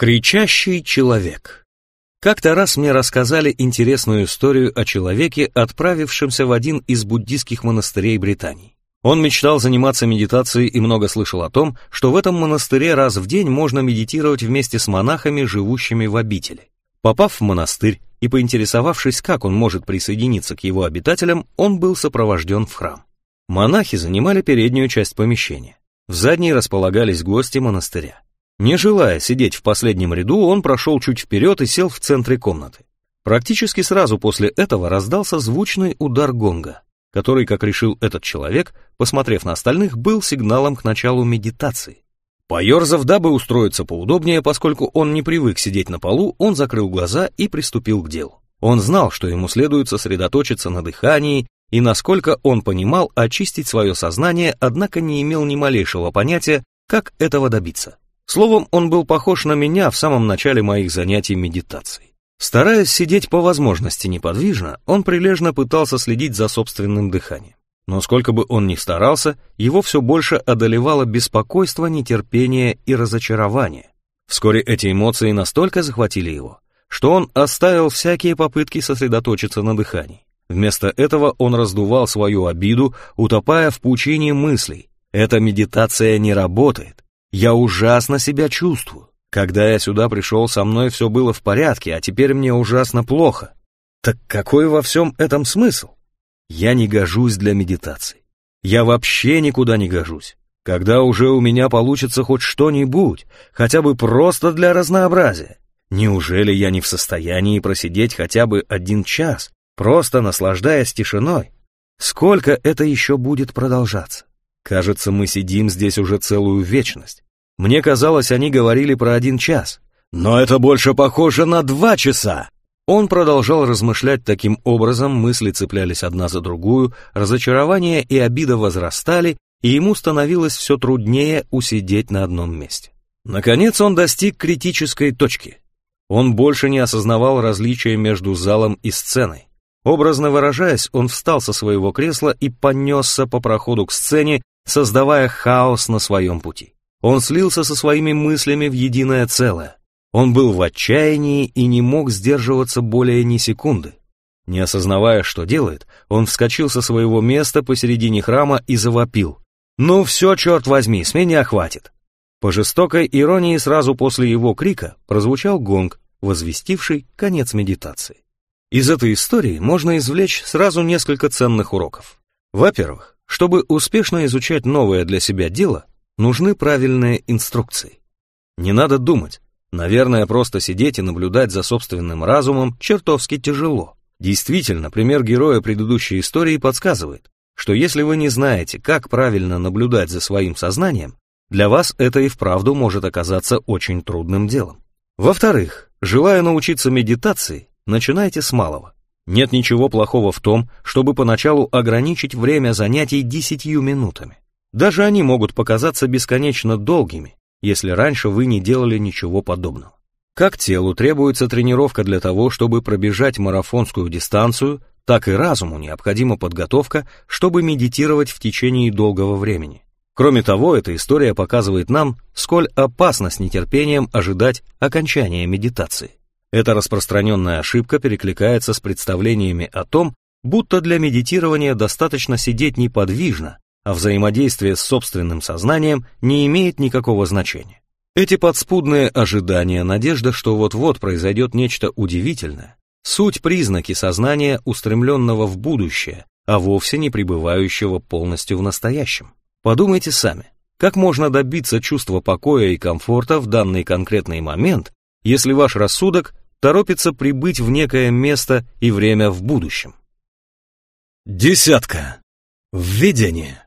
Кричащий человек. Как-то раз мне рассказали интересную историю о человеке, отправившемся в один из буддийских монастырей Британии. Он мечтал заниматься медитацией и много слышал о том, что в этом монастыре раз в день можно медитировать вместе с монахами, живущими в обители. Попав в монастырь и поинтересовавшись, как он может присоединиться к его обитателям, он был сопровожден в храм. Монахи занимали переднюю часть помещения. В задней располагались гости монастыря. Не желая сидеть в последнем ряду, он прошел чуть вперед и сел в центре комнаты. Практически сразу после этого раздался звучный удар гонга, который, как решил этот человек, посмотрев на остальных, был сигналом к началу медитации. Поерзав, дабы устроиться поудобнее, поскольку он не привык сидеть на полу, он закрыл глаза и приступил к делу. Он знал, что ему следует сосредоточиться на дыхании, и, насколько он понимал, очистить свое сознание, однако не имел ни малейшего понятия, как этого добиться. Словом, он был похож на меня в самом начале моих занятий медитацией. Стараясь сидеть по возможности неподвижно, он прилежно пытался следить за собственным дыханием. Но сколько бы он ни старался, его все больше одолевало беспокойство, нетерпение и разочарование. Вскоре эти эмоции настолько захватили его, что он оставил всякие попытки сосредоточиться на дыхании. Вместо этого он раздувал свою обиду, утопая в пучине мыслей. Эта медитация не работает. Я ужасно себя чувствую. Когда я сюда пришел, со мной все было в порядке, а теперь мне ужасно плохо. Так какой во всем этом смысл? Я не гожусь для медитации. Я вообще никуда не гожусь. Когда уже у меня получится хоть что-нибудь, хотя бы просто для разнообразия? Неужели я не в состоянии просидеть хотя бы один час, просто наслаждаясь тишиной? Сколько это еще будет продолжаться? Кажется, мы сидим здесь уже целую вечность. Мне казалось, они говорили про один час. Но это больше похоже на два часа. Он продолжал размышлять таким образом, мысли цеплялись одна за другую, разочарование и обида возрастали, и ему становилось все труднее усидеть на одном месте. Наконец он достиг критической точки. Он больше не осознавал различия между залом и сценой. Образно выражаясь, он встал со своего кресла и понесся по проходу к сцене, создавая хаос на своем пути. Он слился со своими мыслями в единое целое. Он был в отчаянии и не мог сдерживаться более ни секунды. Не осознавая, что делает, он вскочил со своего места посередине храма и завопил. «Ну все, черт возьми, с меня хватит!» По жестокой иронии сразу после его крика прозвучал гонг, возвестивший конец медитации. Из этой истории можно извлечь сразу несколько ценных уроков. Во-первых, чтобы успешно изучать новое для себя дело, нужны правильные инструкции. Не надо думать, наверное, просто сидеть и наблюдать за собственным разумом чертовски тяжело. Действительно, пример героя предыдущей истории подсказывает, что если вы не знаете, как правильно наблюдать за своим сознанием, для вас это и вправду может оказаться очень трудным делом. Во-вторых, желая научиться медитации, начинайте с малого. Нет ничего плохого в том, чтобы поначалу ограничить время занятий десятью минутами. Даже они могут показаться бесконечно долгими, если раньше вы не делали ничего подобного. Как телу требуется тренировка для того, чтобы пробежать марафонскую дистанцию, так и разуму необходима подготовка, чтобы медитировать в течение долгого времени. Кроме того, эта история показывает нам, сколь опасно с нетерпением ожидать окончания медитации. Эта распространенная ошибка перекликается с представлениями о том, будто для медитирования достаточно сидеть неподвижно, а взаимодействие с собственным сознанием не имеет никакого значения. Эти подспудные ожидания, надежда, что вот-вот произойдет нечто удивительное, суть признаки сознания, устремленного в будущее, а вовсе не пребывающего полностью в настоящем. Подумайте сами, как можно добиться чувства покоя и комфорта в данный конкретный момент, если ваш рассудок торопится прибыть в некое место и время в будущем. Десятка. Введение.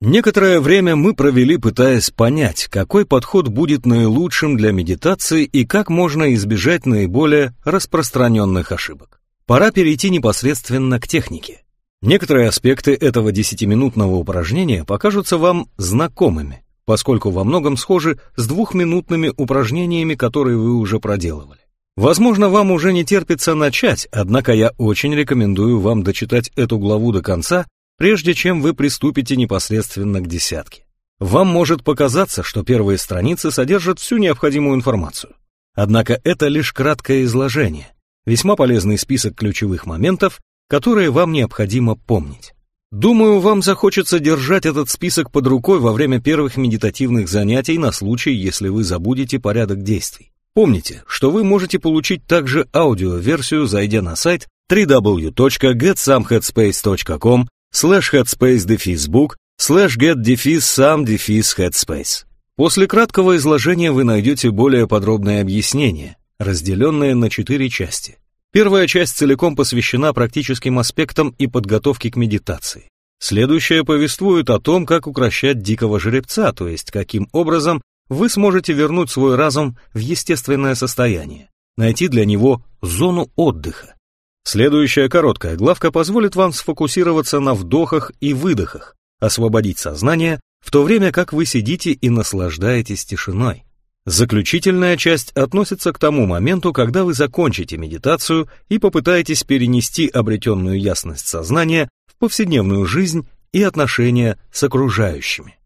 Некоторое время мы провели, пытаясь понять, какой подход будет наилучшим для медитации и как можно избежать наиболее распространенных ошибок. Пора перейти непосредственно к технике. Некоторые аспекты этого десятиминутного упражнения покажутся вам знакомыми, поскольку во многом схожи с двухминутными упражнениями, которые вы уже проделывали. Возможно, вам уже не терпится начать, однако я очень рекомендую вам дочитать эту главу до конца, прежде чем вы приступите непосредственно к десятке. Вам может показаться, что первые страницы содержат всю необходимую информацию. Однако это лишь краткое изложение, весьма полезный список ключевых моментов, которые вам необходимо помнить. Думаю, вам захочется держать этот список под рукой во время первых медитативных занятий на случай, если вы забудете порядок действий. Помните, что вы можете получить также аудиоверсию, зайдя на сайт www.getsomeheadspace.com slash headspace-book slash get-some-headspace. После краткого изложения вы найдете более подробное объяснение, разделенное на четыре части. Первая часть целиком посвящена практическим аспектам и подготовке к медитации. Следующая повествует о том, как укращать дикого жеребца, то есть каким образом вы сможете вернуть свой разум в естественное состояние, найти для него зону отдыха. Следующая короткая главка позволит вам сфокусироваться на вдохах и выдохах, освободить сознание, в то время как вы сидите и наслаждаетесь тишиной. Заключительная часть относится к тому моменту, когда вы закончите медитацию и попытаетесь перенести обретенную ясность сознания в повседневную жизнь и отношения с окружающими.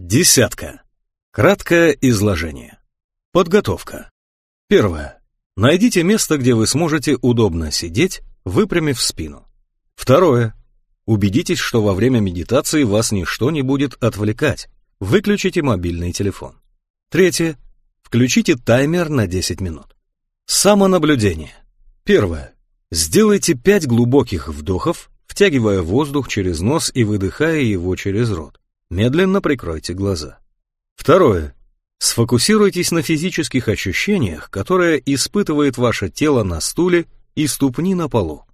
Десятка. Краткое изложение. Подготовка. Первое. Найдите место, где вы сможете удобно сидеть, выпрямив спину. Второе. Убедитесь, что во время медитации вас ничто не будет отвлекать. Выключите мобильный телефон. Третье. Включите таймер на 10 минут. Самонаблюдение. Первое. Сделайте 5 глубоких вдохов, втягивая воздух через нос и выдыхая его через рот. Медленно прикройте глаза. Второе. Сфокусируйтесь на физических ощущениях, которые испытывает ваше тело на стуле и ступни на полу.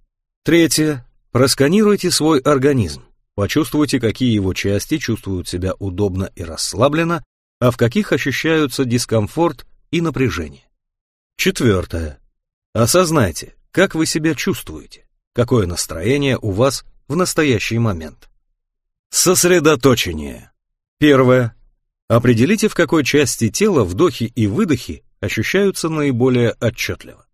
Третье. Просканируйте свой организм. Почувствуйте, какие его части чувствуют себя удобно и расслабленно, а в каких ощущаются дискомфорт и напряжение. Четвертое. Осознайте, как вы себя чувствуете, какое настроение у вас в настоящий момент. Сосредоточение. Первое. Определите, в какой части тела вдохи и выдохи ощущаются наиболее отчетливо.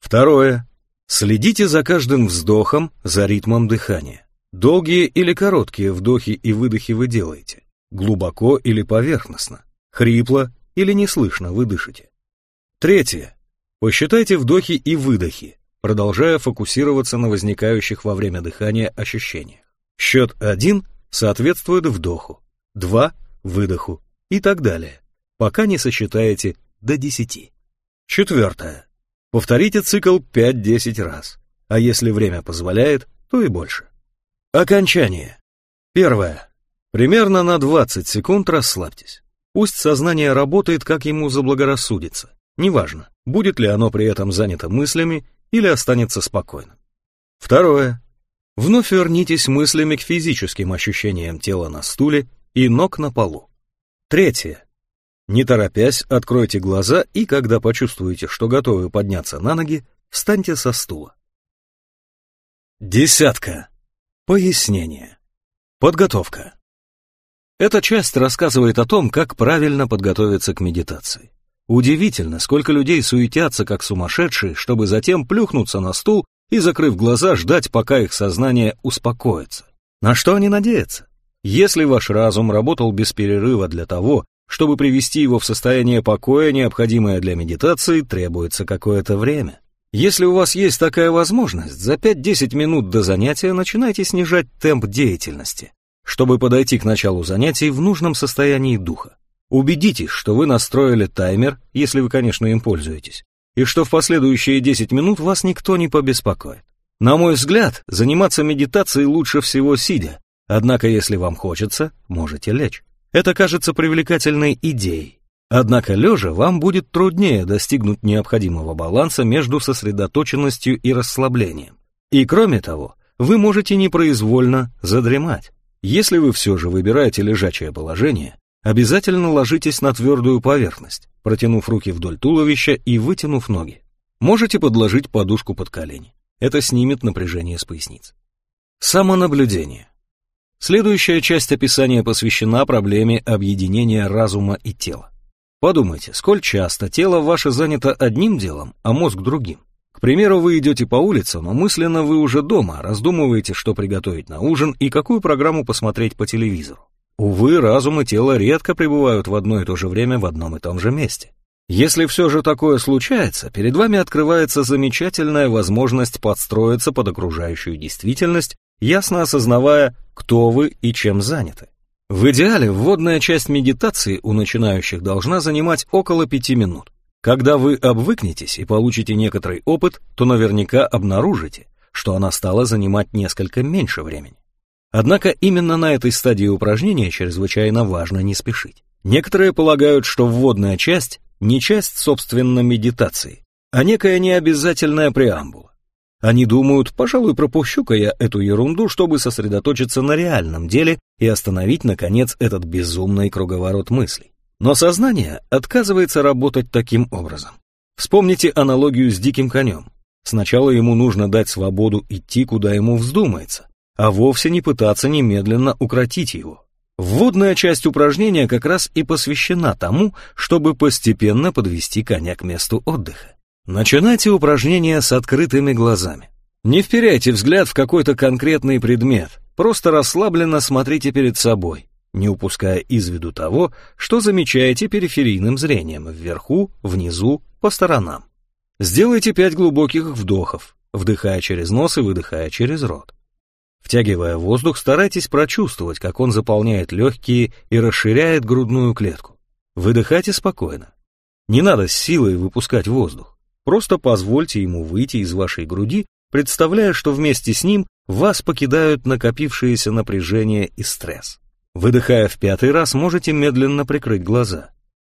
Второе. Следите за каждым вздохом, за ритмом дыхания. Долгие или короткие вдохи и выдохи вы делаете, глубоко или поверхностно. Хрипло или не слышно вы дышите. Третье. Посчитайте вдохи и выдохи, продолжая фокусироваться на возникающих во время дыхания ощущениях. Счет 1 соответствует вдоху, 2 – выдоху и так далее, пока не сосчитаете до 10. Четвертое. Повторите цикл 5-10 раз, а если время позволяет, то и больше. Окончание. Первое. Примерно на 20 секунд расслабьтесь. Пусть сознание работает, как ему заблагорассудится. Неважно, будет ли оно при этом занято мыслями или останется спокойным. Второе. Вновь вернитесь мыслями к физическим ощущениям тела на стуле и ног на полу. Третье. Не торопясь, откройте глаза и, когда почувствуете, что готовы подняться на ноги, встаньте со стула. Десятка. Пояснение. Подготовка. Эта часть рассказывает о том, как правильно подготовиться к медитации. Удивительно, сколько людей суетятся как сумасшедшие, чтобы затем плюхнуться на стул и, закрыв глаза, ждать, пока их сознание успокоится. На что они надеются? Если ваш разум работал без перерыва для того, чтобы привести его в состояние покоя, необходимое для медитации, требуется какое-то время. Если у вас есть такая возможность, за 5-10 минут до занятия начинайте снижать темп деятельности чтобы подойти к началу занятий в нужном состоянии духа. Убедитесь, что вы настроили таймер, если вы, конечно, им пользуетесь, и что в последующие 10 минут вас никто не побеспокоит. На мой взгляд, заниматься медитацией лучше всего сидя, однако если вам хочется, можете лечь. Это кажется привлекательной идеей. Однако лежа вам будет труднее достигнуть необходимого баланса между сосредоточенностью и расслаблением. И кроме того, вы можете непроизвольно задремать. Если вы все же выбираете лежачее положение, обязательно ложитесь на твердую поверхность, протянув руки вдоль туловища и вытянув ноги. Можете подложить подушку под колени. Это снимет напряжение с поясниц. Самонаблюдение. Следующая часть описания посвящена проблеме объединения разума и тела. Подумайте, сколь часто тело ваше занято одним делом, а мозг другим. К примеру, вы идете по улице, но мысленно вы уже дома, раздумываете, что приготовить на ужин и какую программу посмотреть по телевизору. Увы, разум и тело редко пребывают в одно и то же время в одном и том же месте. Если все же такое случается, перед вами открывается замечательная возможность подстроиться под окружающую действительность, ясно осознавая, кто вы и чем заняты. В идеале вводная часть медитации у начинающих должна занимать около пяти минут. Когда вы обвыкнетесь и получите некоторый опыт, то наверняка обнаружите, что она стала занимать несколько меньше времени. Однако именно на этой стадии упражнения чрезвычайно важно не спешить. Некоторые полагают, что вводная часть не часть, собственно, медитации, а некая необязательная преамбула. Они думают, пожалуй, пропущу-ка я эту ерунду, чтобы сосредоточиться на реальном деле и остановить, наконец, этот безумный круговорот мыслей. Но сознание отказывается работать таким образом. Вспомните аналогию с диким конем. Сначала ему нужно дать свободу идти, куда ему вздумается, а вовсе не пытаться немедленно укротить его. Вводная часть упражнения как раз и посвящена тому, чтобы постепенно подвести коня к месту отдыха. Начинайте упражнение с открытыми глазами. Не вперяйте взгляд в какой-то конкретный предмет, просто расслабленно смотрите перед собой, не упуская из виду того, что замечаете периферийным зрением вверху, внизу, по сторонам. Сделайте пять глубоких вдохов, вдыхая через нос и выдыхая через рот. Втягивая воздух, старайтесь прочувствовать, как он заполняет легкие и расширяет грудную клетку. Выдыхайте спокойно. Не надо с силой выпускать воздух. Просто позвольте ему выйти из вашей груди, представляя, что вместе с ним вас покидают накопившееся напряжение и стресс. Выдыхая в пятый раз, можете медленно прикрыть глаза.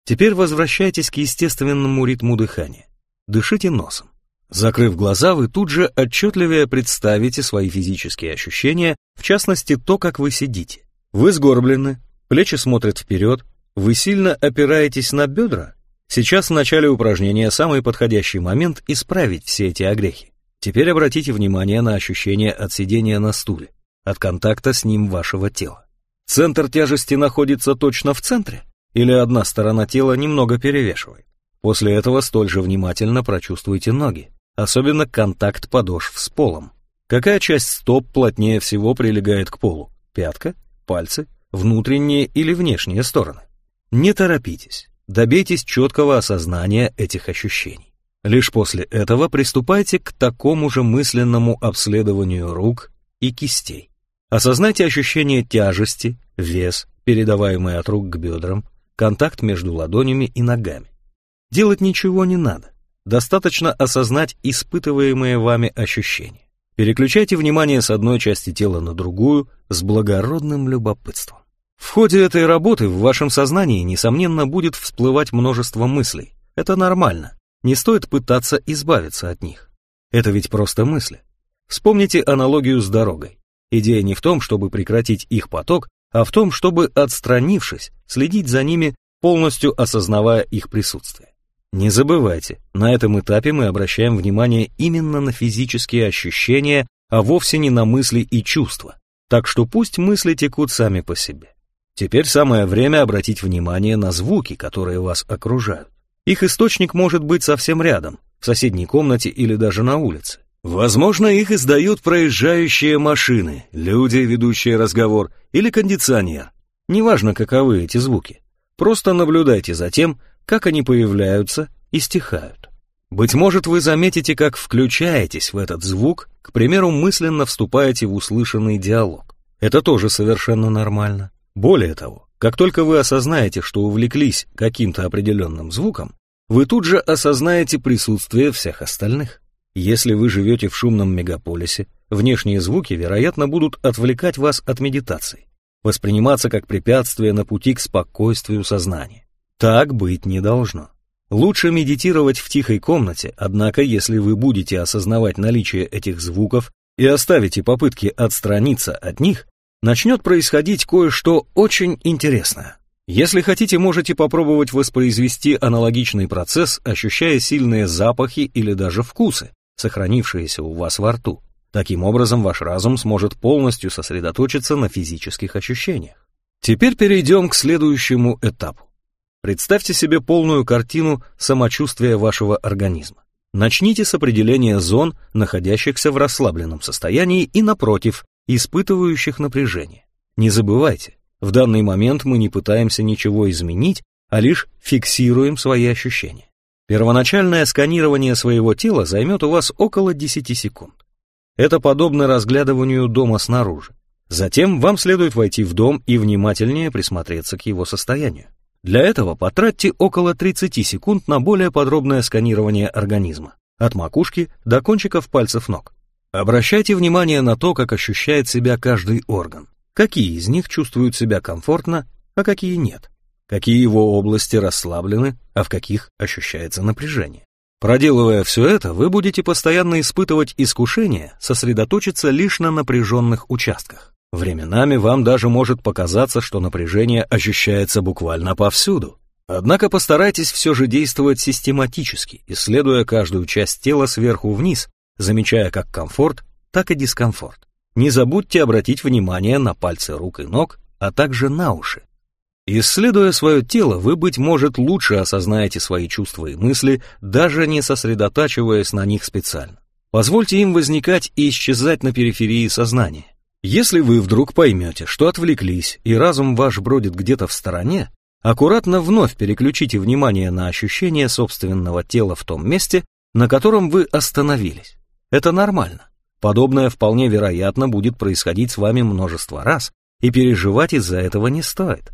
Теперь возвращайтесь к естественному ритму дыхания. Дышите носом. Закрыв глаза, вы тут же отчетливее представите свои физические ощущения, в частности то, как вы сидите. Вы сгорблены, плечи смотрят вперед, вы сильно опираетесь на бедра. Сейчас в начале упражнения самый подходящий момент исправить все эти огрехи. Теперь обратите внимание на ощущение от сидения на стуле, от контакта с ним вашего тела. Центр тяжести находится точно в центре? Или одна сторона тела немного перевешивает? После этого столь же внимательно прочувствуйте ноги особенно контакт подошв с полом. Какая часть стоп плотнее всего прилегает к полу? Пятка, пальцы, внутренние или внешние стороны? Не торопитесь, добейтесь четкого осознания этих ощущений. Лишь после этого приступайте к такому же мысленному обследованию рук и кистей. Осознайте ощущение тяжести, вес, передаваемый от рук к бедрам, контакт между ладонями и ногами. Делать ничего не надо. Достаточно осознать испытываемые вами ощущения. Переключайте внимание с одной части тела на другую с благородным любопытством. В ходе этой работы в вашем сознании, несомненно, будет всплывать множество мыслей. Это нормально. Не стоит пытаться избавиться от них. Это ведь просто мысли. Вспомните аналогию с дорогой. Идея не в том, чтобы прекратить их поток, а в том, чтобы, отстранившись, следить за ними, полностью осознавая их присутствие. Не забывайте, на этом этапе мы обращаем внимание именно на физические ощущения, а вовсе не на мысли и чувства. Так что пусть мысли текут сами по себе. Теперь самое время обратить внимание на звуки, которые вас окружают. Их источник может быть совсем рядом, в соседней комнате или даже на улице. Возможно, их издают проезжающие машины, люди, ведущие разговор, или кондиционер. Неважно, каковы эти звуки. Просто наблюдайте за тем, как они появляются и стихают. Быть может, вы заметите, как включаетесь в этот звук, к примеру, мысленно вступаете в услышанный диалог. Это тоже совершенно нормально. Более того, как только вы осознаете, что увлеклись каким-то определенным звуком, вы тут же осознаете присутствие всех остальных. Если вы живете в шумном мегаполисе, внешние звуки, вероятно, будут отвлекать вас от медитации, восприниматься как препятствие на пути к спокойствию сознания. Так быть не должно. Лучше медитировать в тихой комнате, однако если вы будете осознавать наличие этих звуков и оставите попытки отстраниться от них, начнет происходить кое-что очень интересное. Если хотите, можете попробовать воспроизвести аналогичный процесс, ощущая сильные запахи или даже вкусы, сохранившиеся у вас во рту. Таким образом, ваш разум сможет полностью сосредоточиться на физических ощущениях. Теперь перейдем к следующему этапу. Представьте себе полную картину самочувствия вашего организма. Начните с определения зон, находящихся в расслабленном состоянии и, напротив, испытывающих напряжение. Не забывайте, в данный момент мы не пытаемся ничего изменить, а лишь фиксируем свои ощущения. Первоначальное сканирование своего тела займет у вас около 10 секунд. Это подобно разглядыванию дома снаружи. Затем вам следует войти в дом и внимательнее присмотреться к его состоянию. Для этого потратьте около 30 секунд на более подробное сканирование организма, от макушки до кончиков пальцев ног. Обращайте внимание на то, как ощущает себя каждый орган, какие из них чувствуют себя комфортно, а какие нет, какие его области расслаблены, а в каких ощущается напряжение. Проделывая все это, вы будете постоянно испытывать искушение сосредоточиться лишь на напряженных участках. Временами вам даже может показаться, что напряжение ощущается буквально повсюду. Однако постарайтесь все же действовать систематически, исследуя каждую часть тела сверху вниз, замечая как комфорт, так и дискомфорт. Не забудьте обратить внимание на пальцы рук и ног, а также на уши. Исследуя свое тело, вы, быть может, лучше осознаете свои чувства и мысли, даже не сосредотачиваясь на них специально. Позвольте им возникать и исчезать на периферии сознания. Если вы вдруг поймете, что отвлеклись и разум ваш бродит где-то в стороне, аккуратно вновь переключите внимание на ощущение собственного тела в том месте, на котором вы остановились. Это нормально. Подобное вполне вероятно будет происходить с вами множество раз, и переживать из-за этого не стоит.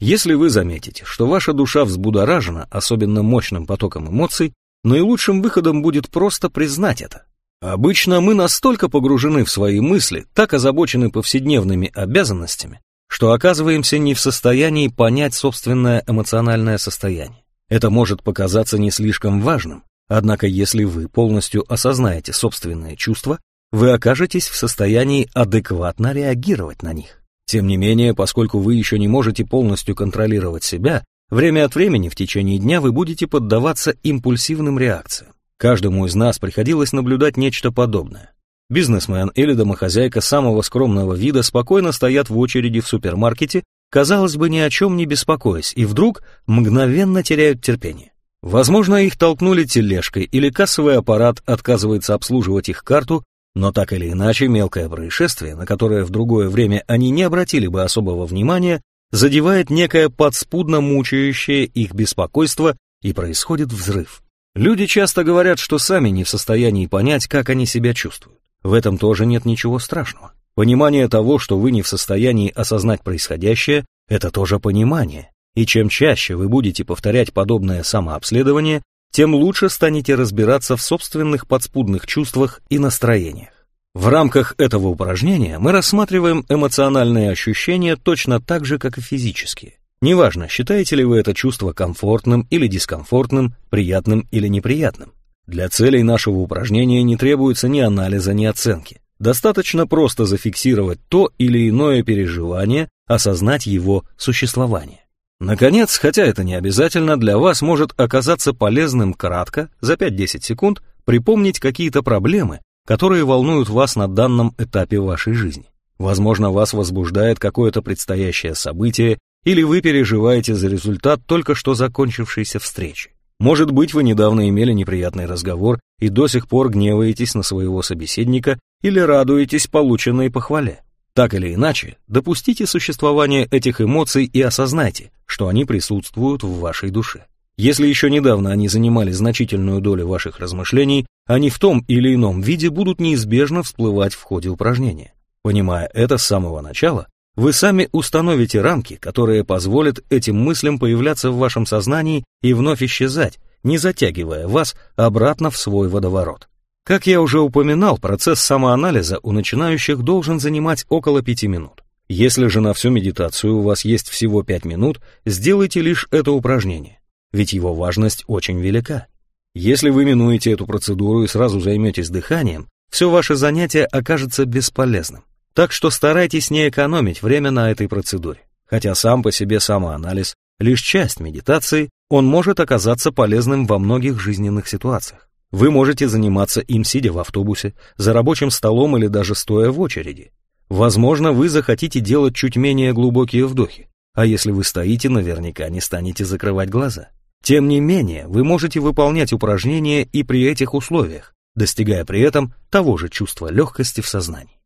Если вы заметите, что ваша душа взбудоражена особенно мощным потоком эмоций, наилучшим выходом будет просто признать это. Обычно мы настолько погружены в свои мысли, так озабочены повседневными обязанностями, что оказываемся не в состоянии понять собственное эмоциональное состояние. Это может показаться не слишком важным, однако если вы полностью осознаете собственные чувства, вы окажетесь в состоянии адекватно реагировать на них. Тем не менее, поскольку вы еще не можете полностью контролировать себя, время от времени в течение дня вы будете поддаваться импульсивным реакциям. Каждому из нас приходилось наблюдать нечто подобное. Бизнесмен или домохозяйка самого скромного вида спокойно стоят в очереди в супермаркете, казалось бы, ни о чем не беспокоясь, и вдруг мгновенно теряют терпение. Возможно, их толкнули тележкой или кассовый аппарат отказывается обслуживать их карту, но так или иначе мелкое происшествие, на которое в другое время они не обратили бы особого внимания, задевает некое подспудно мучающее их беспокойство и происходит взрыв. Люди часто говорят, что сами не в состоянии понять, как они себя чувствуют. В этом тоже нет ничего страшного. Понимание того, что вы не в состоянии осознать происходящее, это тоже понимание. И чем чаще вы будете повторять подобное самообследование, тем лучше станете разбираться в собственных подспудных чувствах и настроениях. В рамках этого упражнения мы рассматриваем эмоциональные ощущения точно так же, как и физические. Неважно, считаете ли вы это чувство комфортным или дискомфортным, приятным или неприятным. Для целей нашего упражнения не требуется ни анализа, ни оценки. Достаточно просто зафиксировать то или иное переживание, осознать его существование. Наконец, хотя это не обязательно, для вас может оказаться полезным кратко, за 5-10 секунд, припомнить какие-то проблемы, которые волнуют вас на данном этапе вашей жизни. Возможно, вас возбуждает какое-то предстоящее событие или вы переживаете за результат только что закончившейся встречи. Может быть, вы недавно имели неприятный разговор и до сих пор гневаетесь на своего собеседника или радуетесь полученной похвале. Так или иначе, допустите существование этих эмоций и осознайте, что они присутствуют в вашей душе. Если еще недавно они занимали значительную долю ваших размышлений, они в том или ином виде будут неизбежно всплывать в ходе упражнения. Понимая это с самого начала, вы сами установите рамки, которые позволят этим мыслям появляться в вашем сознании и вновь исчезать, не затягивая вас обратно в свой водоворот. Как я уже упоминал, процесс самоанализа у начинающих должен занимать около пяти минут. Если же на всю медитацию у вас есть всего пять минут, сделайте лишь это упражнение, ведь его важность очень велика. Если вы минуете эту процедуру и сразу займетесь дыханием, все ваше занятие окажется бесполезным. Так что старайтесь не экономить время на этой процедуре. Хотя сам по себе самоанализ – лишь часть медитации, он может оказаться полезным во многих жизненных ситуациях. Вы можете заниматься им сидя в автобусе, за рабочим столом или даже стоя в очереди. Возможно, вы захотите делать чуть менее глубокие вдохи, а если вы стоите, наверняка не станете закрывать глаза. Тем не менее, вы можете выполнять упражнения и при этих условиях, достигая при этом того же чувства легкости в сознании.